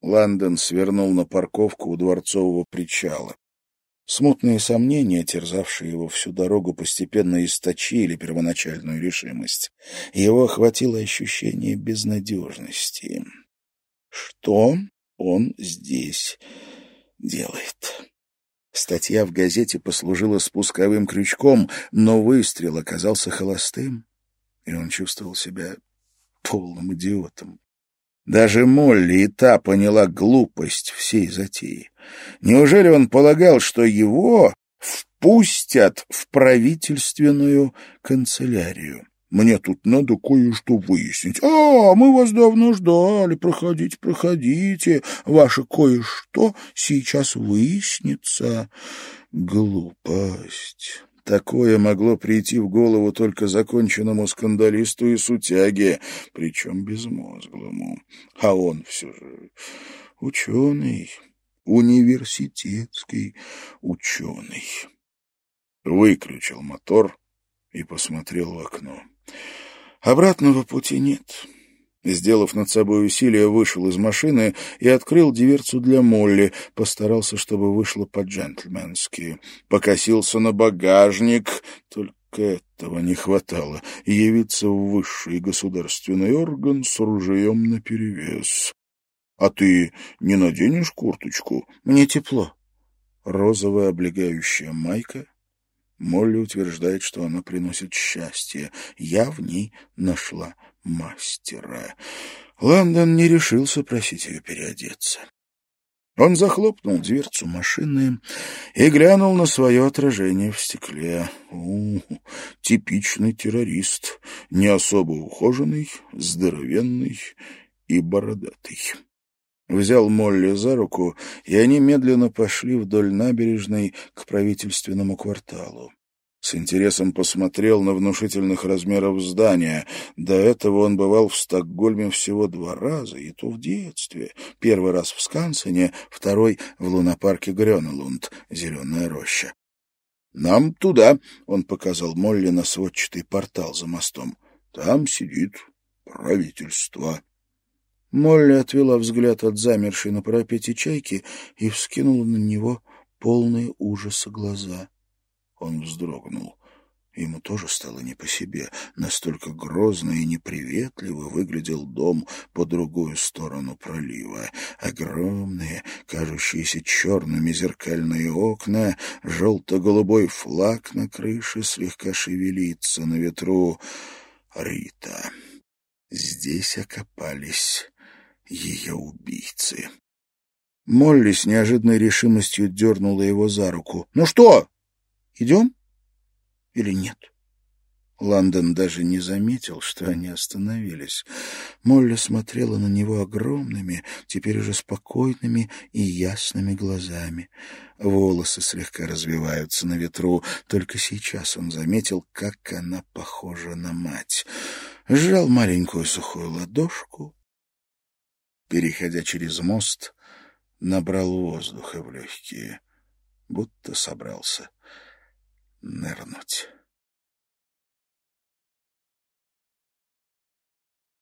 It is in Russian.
Лондон свернул на парковку у дворцового причала. Смутные сомнения, терзавшие его всю дорогу, постепенно источили первоначальную решимость. Его охватило ощущение безнадежности. Что он здесь делает? Статья в газете послужила спусковым крючком, но выстрел оказался холостым, и он чувствовал себя полным идиотом. Даже Молли и та поняла глупость всей затеи. Неужели он полагал, что его впустят в правительственную канцелярию? Мне тут надо кое-что выяснить. А, мы вас давно ждали. Проходите, проходите. Ваше кое-что сейчас выяснится. Глупость. Такое могло прийти в голову только законченному скандалисту и сутяге, причем безмозглому. А он все же ученый, университетский ученый. Выключил мотор и посмотрел в окно. Обратного пути нет. Сделав над собой усилие, вышел из машины и открыл дверцу для Молли, постарался, чтобы вышло по-джентльменски. Покосился на багажник, только этого не хватало — явиться в высший государственный орган с ружьем наперевес. — А ты не наденешь курточку? — Мне тепло. Розовая облегающая майка. Молли утверждает, что она приносит счастье. Я в ней нашла мастера. Лондон не решился просить ее переодеться. Он захлопнул дверцу машины и глянул на свое отражение в стекле. У, типичный террорист, не особо ухоженный, здоровенный и бородатый. Взял Молли за руку, и они медленно пошли вдоль набережной к правительственному кварталу. С интересом посмотрел на внушительных размеров здания. До этого он бывал в Стокгольме всего два раза, и то в детстве. Первый раз в Скансене, второй — в лунопарке Грёнелунд, зеленая роща. «Нам туда», — он показал Молли на сводчатый портал за мостом. «Там сидит правительство». Молли отвела взгляд от замершей на парапете чайки и вскинула на него полные ужаса глаза. Он вздрогнул. Ему тоже стало не по себе. Настолько грозно и неприветливо выглядел дом по другую сторону пролива. Огромные, кажущиеся черными зеркальные окна, желто-голубой флаг на крыше слегка шевелится на ветру. Рита. Здесь окопались ее убийцы. Молли с неожиданной решимостью дернула его за руку. «Ну что?» Идем или нет? Лондон даже не заметил, что они остановились. Молли смотрела на него огромными, теперь уже спокойными и ясными глазами. Волосы слегка развиваются на ветру. Только сейчас он заметил, как она похожа на мать. Сжал маленькую сухую ладошку. Переходя через мост, набрал воздуха в легкие, будто собрался нырнуть.